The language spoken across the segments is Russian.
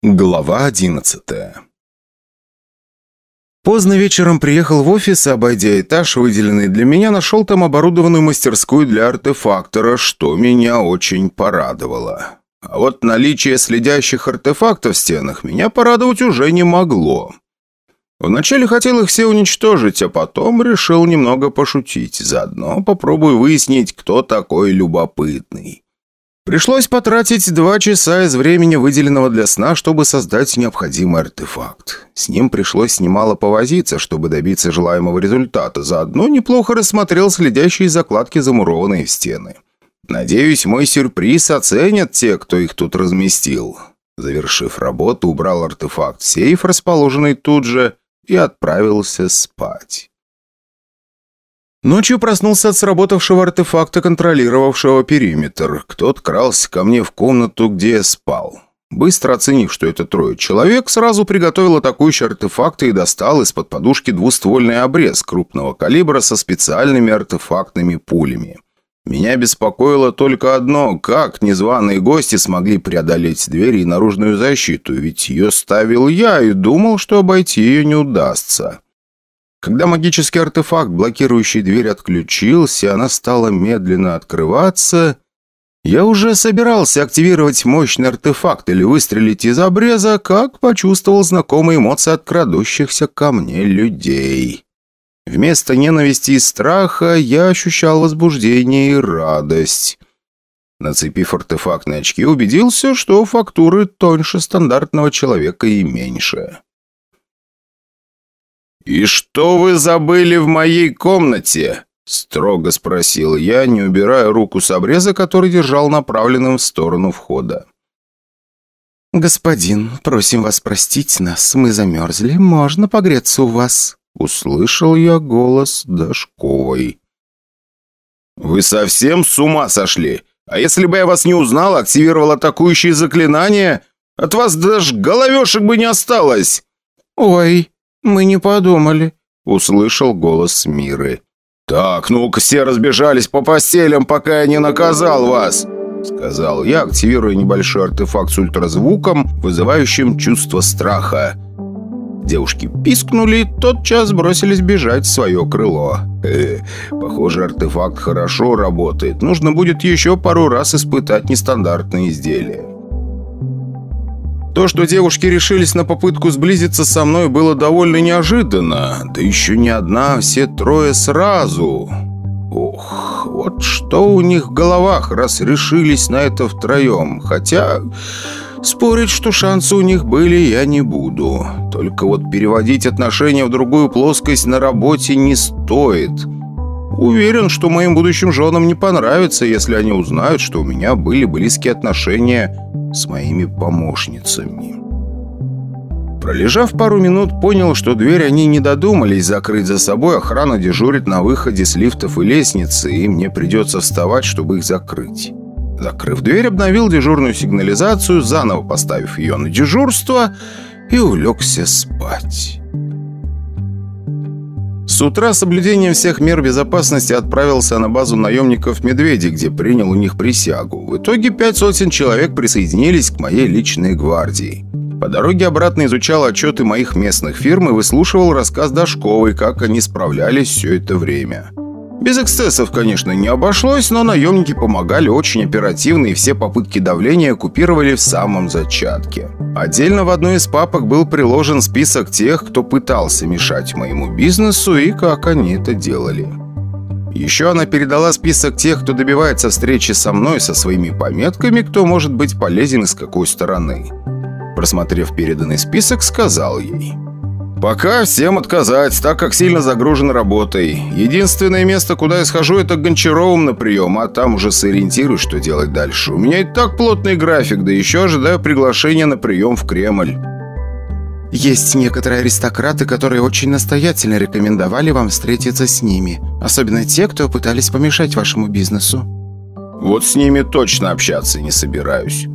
Глава одиннадцатая Поздно вечером приехал в офис обойдя этаж, выделенный для меня, нашел там оборудованную мастерскую для артефактора, что меня очень порадовало. А вот наличие следящих артефактов в стенах меня порадовать уже не могло. Вначале хотел их все уничтожить, а потом решил немного пошутить. Заодно попробую выяснить, кто такой любопытный. Пришлось потратить два часа из времени, выделенного для сна, чтобы создать необходимый артефакт. С ним пришлось немало повозиться, чтобы добиться желаемого результата. Заодно неплохо рассмотрел следящие закладки, замурованные в стены. Надеюсь, мой сюрприз оценят те, кто их тут разместил. Завершив работу, убрал артефакт в сейф, расположенный тут же, и отправился спать. Ночью проснулся от сработавшего артефакта, контролировавшего периметр. Кто-то крался ко мне в комнату, где я спал. Быстро оценив, что это трое человек, сразу приготовил атакующий артефакт и достал из-под подушки двуствольный обрез крупного калибра со специальными артефактными пулями. Меня беспокоило только одно – как незваные гости смогли преодолеть дверь и наружную защиту, ведь ее ставил я и думал, что обойти ее не удастся. Когда магический артефакт, блокирующий дверь, отключился, она стала медленно открываться, я уже собирался активировать мощный артефакт или выстрелить из обреза, как почувствовал знакомые эмоции от крадущихся ко мне людей. Вместо ненависти и страха я ощущал возбуждение и радость. Нацепив артефактные очки, убедился, что фактуры тоньше стандартного человека и меньше. «И что вы забыли в моей комнате?» Строго спросил я, не убирая руку с обреза, который держал направленным в сторону входа. «Господин, просим вас простить нас, мы замерзли, можно погреться у вас?» Услышал я голос Дашковой. «Вы совсем с ума сошли? А если бы я вас не узнал, активировал атакующие заклинания, от вас даже головешек бы не осталось!» «Ой!» «Мы не подумали», — услышал голос Миры. «Так, ну-ка все разбежались по постелям, пока я не наказал вас», — сказал я, активируя небольшой артефакт с ультразвуком, вызывающим чувство страха. Девушки пискнули и тотчас бросились бежать в свое крыло. Э, похоже, артефакт хорошо работает. Нужно будет еще пару раз испытать нестандартные изделия. То, что девушки решились на попытку сблизиться со мной, было довольно неожиданно. Да еще не одна, все трое сразу. Ох, вот что у них в головах, раз решились на это втроем. Хотя спорить, что шансы у них были, я не буду. Только вот переводить отношения в другую плоскость на работе не стоит. Уверен, что моим будущим женам не понравится, если они узнают, что у меня были близкие отношения с моими помощницами. Пролежав пару минут, понял, что дверь они не додумались закрыть за собой, охрана дежурит на выходе с лифтов и лестницы, и мне придется вставать, чтобы их закрыть. Закрыв дверь, обновил дежурную сигнализацию, заново поставив ее на дежурство и улегся спать. С утра с соблюдением всех мер безопасности отправился на базу наемников «Медведи», где принял у них присягу. В итоге пять сотен человек присоединились к моей личной гвардии. По дороге обратно изучал отчеты моих местных фирм и выслушивал рассказ Дашковой, как они справлялись все это время. Без эксцессов, конечно, не обошлось, но наемники помогали очень оперативно и все попытки давления купировали в самом зачатке. Отдельно в одной из папок был приложен список тех, кто пытался мешать моему бизнесу и как они это делали. Еще она передала список тех, кто добивается встречи со мной со своими пометками, кто может быть полезен и с какой стороны. Просмотрев переданный список, сказал ей – «Пока всем отказать, так как сильно загружен работой. Единственное место, куда я схожу, это к Гончаровым на прием, а там уже сориентируюсь, что делать дальше. У меня и так плотный график, да еще ожидаю приглашения на прием в Кремль». «Есть некоторые аристократы, которые очень настоятельно рекомендовали вам встретиться с ними. Особенно те, кто пытались помешать вашему бизнесу». «Вот с ними точно общаться не собираюсь».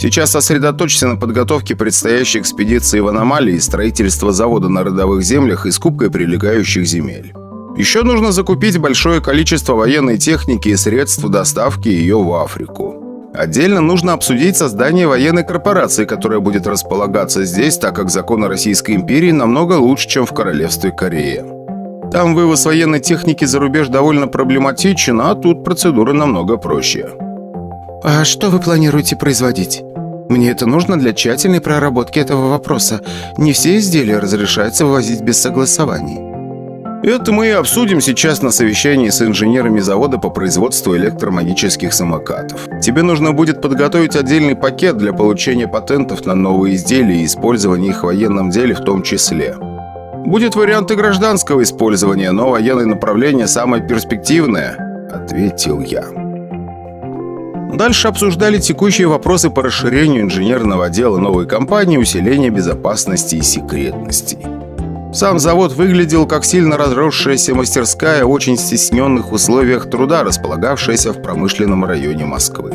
Сейчас сосредоточься на подготовке предстоящей экспедиции в аномалии, строительства завода на родовых землях и скупкой прилегающих земель. Еще нужно закупить большое количество военной техники и средств доставки ее в Африку. Отдельно нужно обсудить создание военной корпорации, которая будет располагаться здесь, так как законы Российской империи намного лучше, чем в Королевстве Корея. Там вывоз военной техники за рубеж довольно проблематичен, а тут процедура намного проще. «А что вы планируете производить?» «Мне это нужно для тщательной проработки этого вопроса. Не все изделия разрешается вывозить без согласований». Это мы и обсудим сейчас на совещании с инженерами завода по производству электромагических самокатов. Тебе нужно будет подготовить отдельный пакет для получения патентов на новые изделия и использования их в военном деле в том числе. Будет варианты гражданского использования, но военное направление самое перспективное», — ответил я. Дальше обсуждали текущие вопросы по расширению инженерного отдела новой компании, усилению безопасности и секретности. Сам завод выглядел как сильно разросшаяся мастерская в очень стесненных условиях труда, располагавшаяся в промышленном районе Москвы.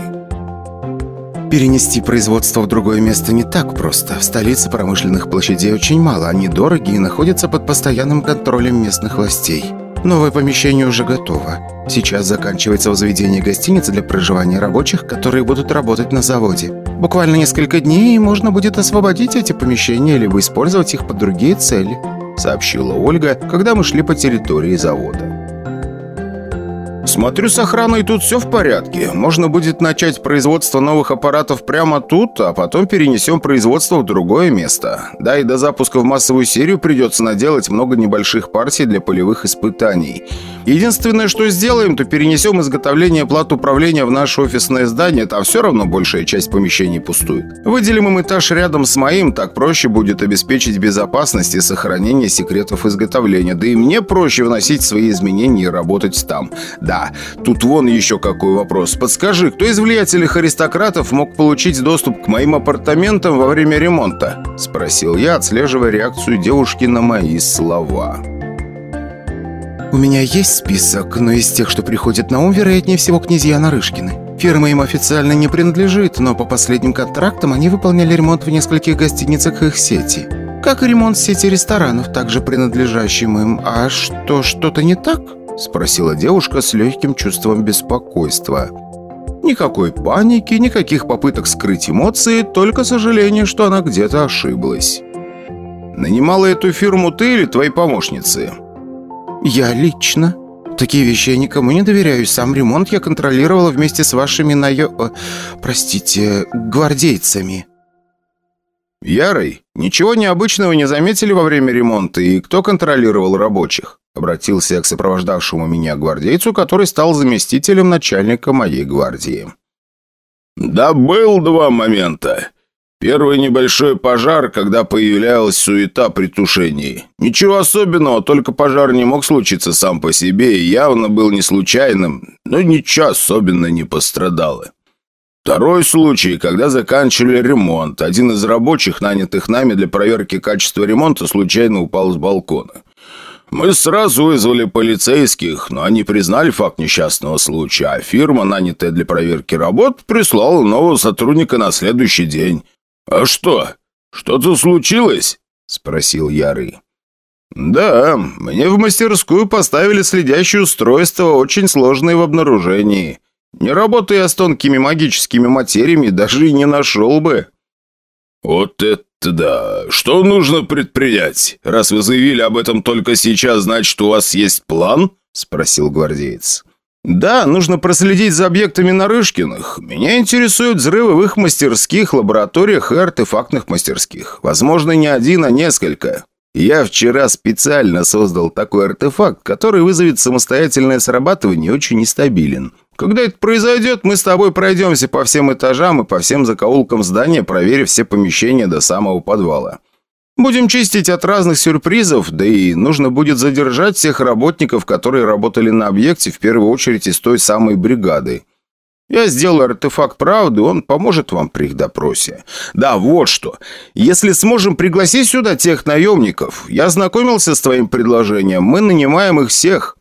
Перенести производство в другое место не так просто. В столице промышленных площадей очень мало, они дорогие и находятся под постоянным контролем местных властей. Новое помещение уже готово. Сейчас заканчивается возведение гостиницы для проживания рабочих, которые будут работать на заводе. Буквально несколько дней, и можно будет освободить эти помещения, либо использовать их под другие цели. — сообщила Ольга, когда мы шли по территории завода. «Смотрю, с охраной тут все в порядке. Можно будет начать производство новых аппаратов прямо тут, а потом перенесем производство в другое место. Да, и до запуска в массовую серию придется наделать много небольших партий для полевых испытаний. Единственное, что сделаем, то перенесем изготовление плат управления в наше офисное здание, там все равно большая часть помещений пустует. Выделим им этаж рядом с моим, так проще будет обеспечить безопасность и сохранение секретов изготовления. Да и мне проще вносить свои изменения и работать там. Да, тут вон еще какой вопрос. Подскажи, кто из влиятельных аристократов мог получить доступ к моим апартаментам во время ремонта? Спросил я, отслеживая реакцию девушки на мои слова. У меня есть список, но из тех, что приходят на ум, вероятнее всего, князья Нарышкины. Фирма им официально не принадлежит, но по последним контрактам они выполняли ремонт в нескольких гостиницах их сети. Как и ремонт сети ресторанов, также принадлежащим им. А что, что-то не так?» – спросила девушка с легким чувством беспокойства. Никакой паники, никаких попыток скрыть эмоции, только сожаление, что она где-то ошиблась. «Нанимала эту фирму ты или твои помощницы?» «Я лично. Такие вещи я никому не доверяю. Сам ремонт я контролировала вместе с вашими наё... Э, простите, гвардейцами». «Ярый, ничего необычного не заметили во время ремонта, и кто контролировал рабочих?» Обратился я к сопровождавшему меня гвардейцу, который стал заместителем начальника моей гвардии. «Да был два момента. Первый небольшой пожар, когда появлялась суета при тушении. Ничего особенного, только пожар не мог случиться сам по себе и явно был не случайным, но ничего особенно не пострадало. Второй случай, когда заканчивали ремонт. Один из рабочих, нанятых нами для проверки качества ремонта, случайно упал с балкона. Мы сразу вызвали полицейских, но они признали факт несчастного случая, а фирма, нанятая для проверки работ, прислала нового сотрудника на следующий день. «А что? Что-то случилось?» — спросил Ярый. «Да, мне в мастерскую поставили следящее устройство, очень сложное в обнаружении. Не работая с тонкими магическими материями, даже и не нашел бы». «Вот это да! Что нужно предпринять? Раз вы заявили об этом только сейчас, значит, у вас есть план?» — спросил гвардеец. «Да, нужно проследить за объектами Нарышкиных. Меня интересуют взрывы в их мастерских, лабораториях и артефактных мастерских. Возможно, не один, а несколько. Я вчера специально создал такой артефакт, который вызовет самостоятельное срабатывание и очень нестабилен. Когда это произойдет, мы с тобой пройдемся по всем этажам и по всем закоулкам здания, проверив все помещения до самого подвала. Будем чистить от разных сюрпризов, да и нужно будет задержать всех работников, которые работали на объекте, в первую очередь из той самой бригады. Я сделаю артефакт правды, он поможет вам при их допросе. Да, вот что. Если сможем пригласить сюда тех наемников, я ознакомился с твоим предложением, мы нанимаем их всех.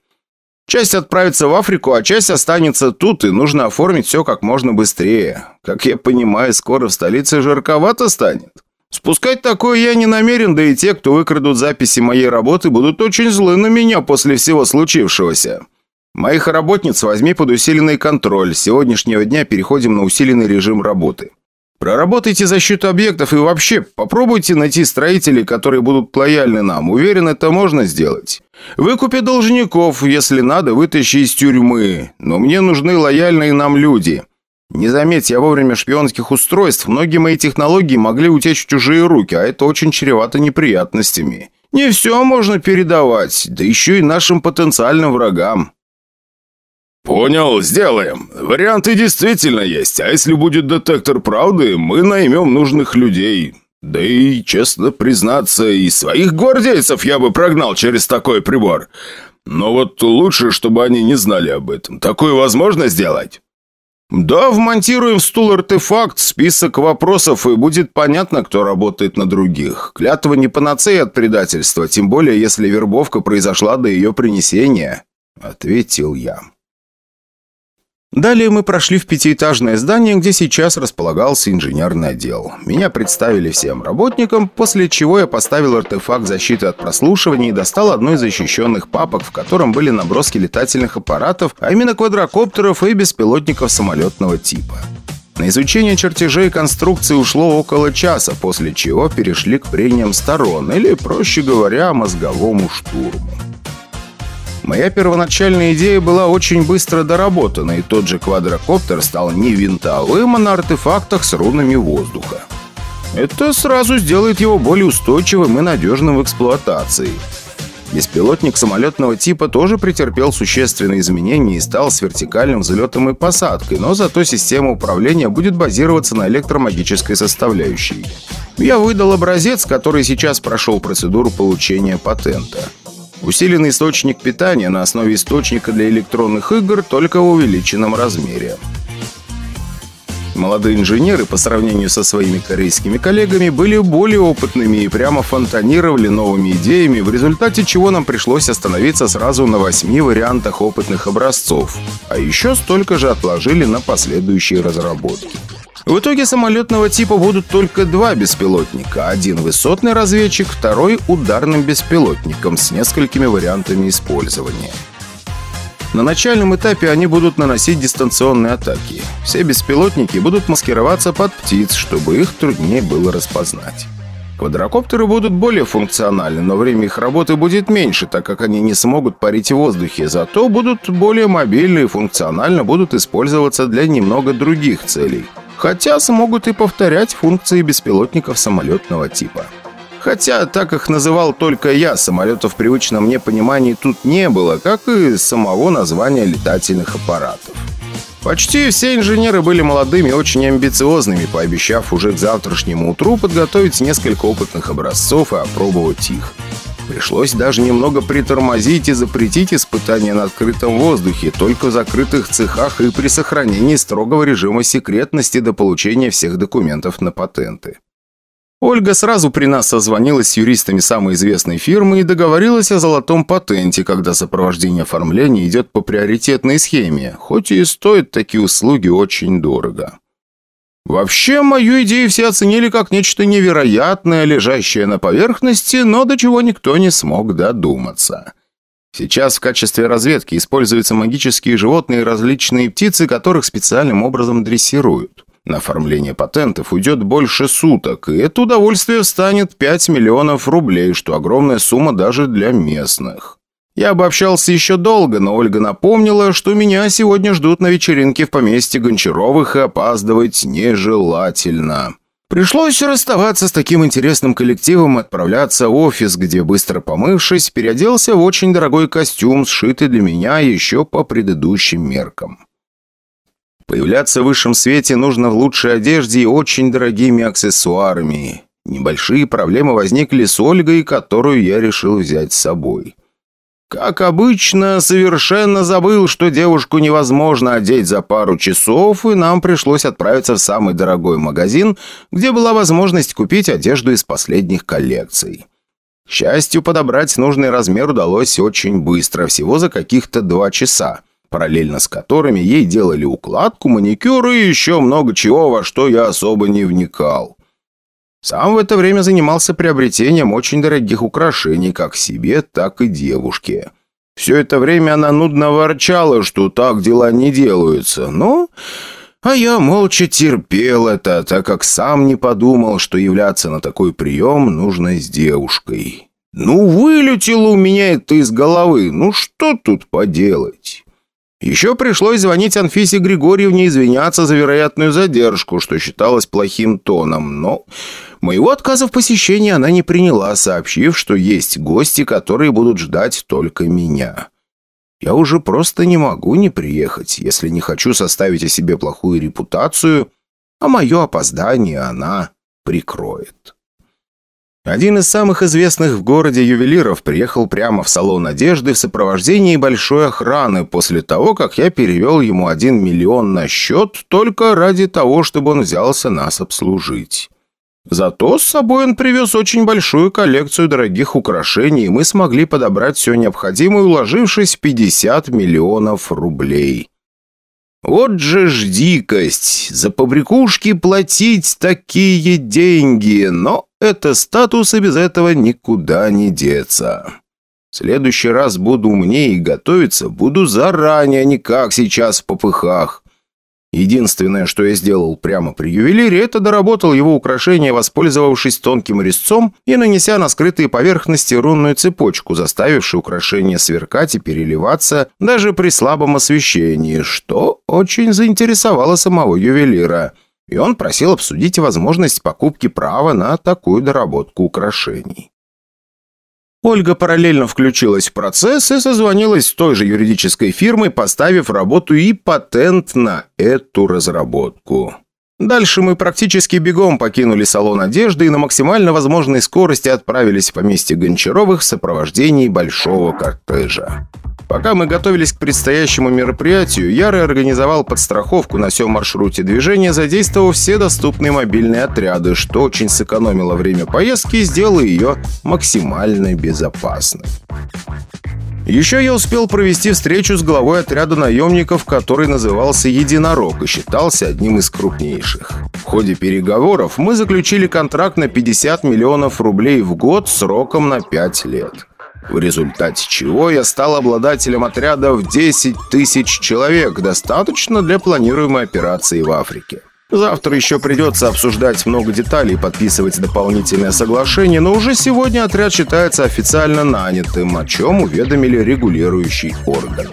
Часть отправится в Африку, а часть останется тут, и нужно оформить все как можно быстрее. Как я понимаю, скоро в столице жарковато станет. Спускать такое я не намерен, да и те, кто выкрадут записи моей работы, будут очень злы на меня после всего случившегося. Моих работниц возьми под усиленный контроль. С сегодняшнего дня переходим на усиленный режим работы. Проработайте защиту объектов и вообще попробуйте найти строителей, которые будут лояльны нам. Уверен, это можно сделать. Выкупи должников, если надо, вытащи из тюрьмы. Но мне нужны лояльные нам люди. Не заметь, я вовремя шпионских устройств, многие мои технологии могли утечь в чужие руки, а это очень чревато неприятностями. Не все можно передавать, да еще и нашим потенциальным врагам. «Понял, сделаем. Варианты действительно есть, а если будет детектор правды, мы наймем нужных людей. Да и, честно признаться, и своих гвардейцев я бы прогнал через такой прибор. Но вот лучше, чтобы они не знали об этом. Такое возможно сделать?» «Да, вмонтируем в стул артефакт, список вопросов, и будет понятно, кто работает на других. Клятва не панацея от предательства, тем более, если вербовка произошла до ее принесения», — ответил я. Далее мы прошли в пятиэтажное здание, где сейчас располагался инженерный отдел. Меня представили всем работникам, после чего я поставил артефакт защиты от прослушивания и достал одну из защищенных папок, в котором были наброски летательных аппаратов, а именно квадрокоптеров и беспилотников самолетного типа. На изучение чертежей конструкции ушло около часа, после чего перешли к прениям сторон, или, проще говоря, мозговому штурму. Моя первоначальная идея была очень быстро доработана, и тот же квадрокоптер стал не винтовым, а на артефактах с рунами воздуха. Это сразу сделает его более устойчивым и надежным в эксплуатации. Беспилотник самолетного типа тоже претерпел существенные изменения и стал с вертикальным взлетом и посадкой, но зато система управления будет базироваться на электромагической составляющей. Я выдал образец, который сейчас прошел процедуру получения патента. Усиленный источник питания на основе источника для электронных игр только в увеличенном размере. Молодые инженеры по сравнению со своими корейскими коллегами были более опытными и прямо фонтанировали новыми идеями, в результате чего нам пришлось остановиться сразу на восьми вариантах опытных образцов, а еще столько же отложили на последующие разработки. В итоге самолетного типа будут только два беспилотника. Один высотный разведчик, второй ударным беспилотником с несколькими вариантами использования. На начальном этапе они будут наносить дистанционные атаки. Все беспилотники будут маскироваться под птиц, чтобы их труднее было распознать. Квадрокоптеры будут более функциональны, но время их работы будет меньше, так как они не смогут парить в воздухе, зато будут более мобильны и функционально будут использоваться для немного других целей – хотя смогут и повторять функции беспилотников самолетного типа. Хотя так их называл только я, самолетов в привычном мне понимании тут не было, как и самого названия летательных аппаратов. Почти все инженеры были молодыми и очень амбициозными, пообещав уже к завтрашнему утру подготовить несколько опытных образцов и опробовать их. Пришлось даже немного притормозить и запретить испытания на открытом воздухе, только в закрытых цехах и при сохранении строгого режима секретности до получения всех документов на патенты. Ольга сразу при нас созвонилась с юристами самой известной фирмы и договорилась о золотом патенте, когда сопровождение оформления идет по приоритетной схеме, хоть и стоят такие услуги очень дорого. Вообще, мою идею все оценили как нечто невероятное, лежащее на поверхности, но до чего никто не смог додуматься. Сейчас в качестве разведки используются магические животные и различные птицы, которых специальным образом дрессируют. На оформление патентов уйдет больше суток, и это удовольствие станет 5 миллионов рублей, что огромная сумма даже для местных. Я обобщался еще долго, но Ольга напомнила, что меня сегодня ждут на вечеринке в поместье Гончаровых и опаздывать нежелательно. Пришлось расставаться с таким интересным коллективом и отправляться в офис, где, быстро помывшись, переоделся в очень дорогой костюм, сшитый для меня еще по предыдущим меркам. Появляться в высшем свете нужно в лучшей одежде и очень дорогими аксессуарами. Небольшие проблемы возникли с Ольгой, которую я решил взять с собой. Как обычно, совершенно забыл, что девушку невозможно одеть за пару часов, и нам пришлось отправиться в самый дорогой магазин, где была возможность купить одежду из последних коллекций. К счастью, подобрать нужный размер удалось очень быстро, всего за каких-то два часа, параллельно с которыми ей делали укладку, маникюр и еще много чего, во что я особо не вникал. Сам в это время занимался приобретением очень дорогих украшений как себе, так и девушке. Все это время она нудно ворчала, что так дела не делаются. Ну, а я молча терпел это, так как сам не подумал, что являться на такой прием нужно с девушкой. Ну, вылетело у меня это из головы. Ну, что тут поделать? Еще пришлось звонить Анфисе Григорьевне извиняться за вероятную задержку, что считалось плохим тоном, но моего отказа в посещении она не приняла, сообщив, что есть гости, которые будут ждать только меня. Я уже просто не могу не приехать, если не хочу составить о себе плохую репутацию, а мое опоздание она прикроет. Один из самых известных в городе ювелиров приехал прямо в салон одежды в сопровождении большой охраны после того, как я перевел ему один миллион на счет только ради того, чтобы он взялся нас обслужить. Зато с собой он привез очень большую коллекцию дорогих украшений, и мы смогли подобрать все необходимое, уложившись в 50 миллионов рублей. Вот же ж дикость! За побрякушки платить такие деньги, но это статус, и без этого никуда не деться. В следующий раз буду умнее и готовиться буду заранее, а не как сейчас в попыхах. Единственное, что я сделал прямо при ювелире, это доработал его украшение, воспользовавшись тонким резцом и нанеся на скрытые поверхности рунную цепочку, заставившую украшение сверкать и переливаться даже при слабом освещении, что очень заинтересовало самого ювелира. И он просил обсудить возможность покупки права на такую доработку украшений. Ольга параллельно включилась в процесс и созвонилась с той же юридической фирмой, поставив работу и патент на эту разработку. Дальше мы практически бегом покинули салон одежды и на максимально возможной скорости отправились в поместье Гончаровых в сопровождении большого кортежа. Пока мы готовились к предстоящему мероприятию, Ярый организовал подстраховку на всем маршруте движения, задействовав все доступные мобильные отряды, что очень сэкономило время поездки и сделало ее максимально безопасной. Еще я успел провести встречу с главой отряда наемников, который назывался «Единорог» и считался одним из крупнейших. В ходе переговоров мы заключили контракт на 50 миллионов рублей в год сроком на 5 лет в результате чего я стал обладателем отряда в 10 тысяч человек, достаточно для планируемой операции в Африке. Завтра еще придется обсуждать много деталей и подписывать дополнительное соглашение, но уже сегодня отряд считается официально нанятым, о чем уведомили регулирующий орган.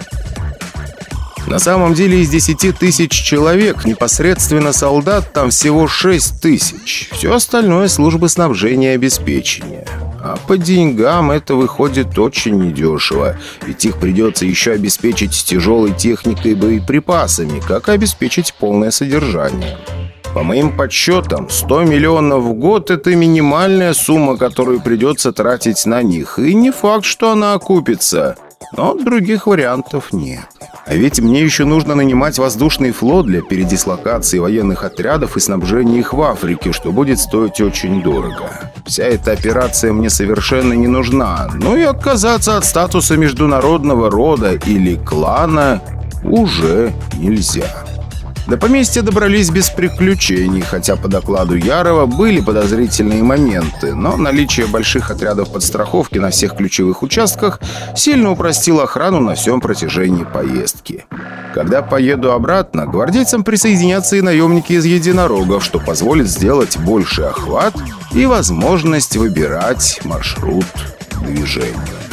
На самом деле из 10 тысяч человек непосредственно солдат там всего 6 тысяч. Все остальное службы снабжения и обеспечения. А по деньгам это выходит очень недешево, ведь их придется еще обеспечить тяжелой техникой и боеприпасами, как и обеспечить полное содержание. По моим подсчетам, 100 миллионов в год – это минимальная сумма, которую придется тратить на них, и не факт, что она окупится – но других вариантов нет. А ведь мне еще нужно нанимать воздушный флот для передислокации военных отрядов и снабжения их в Африке, что будет стоить очень дорого. Вся эта операция мне совершенно не нужна, но и отказаться от статуса международного рода или клана уже нельзя. До поместья добрались без приключений, хотя по докладу Ярова были подозрительные моменты, но наличие больших отрядов подстраховки на всех ключевых участках сильно упростило охрану на всем протяжении поездки. Когда поеду обратно, гвардейцам присоединятся и наемники из единорогов, что позволит сделать больший охват и возможность выбирать маршрут движения.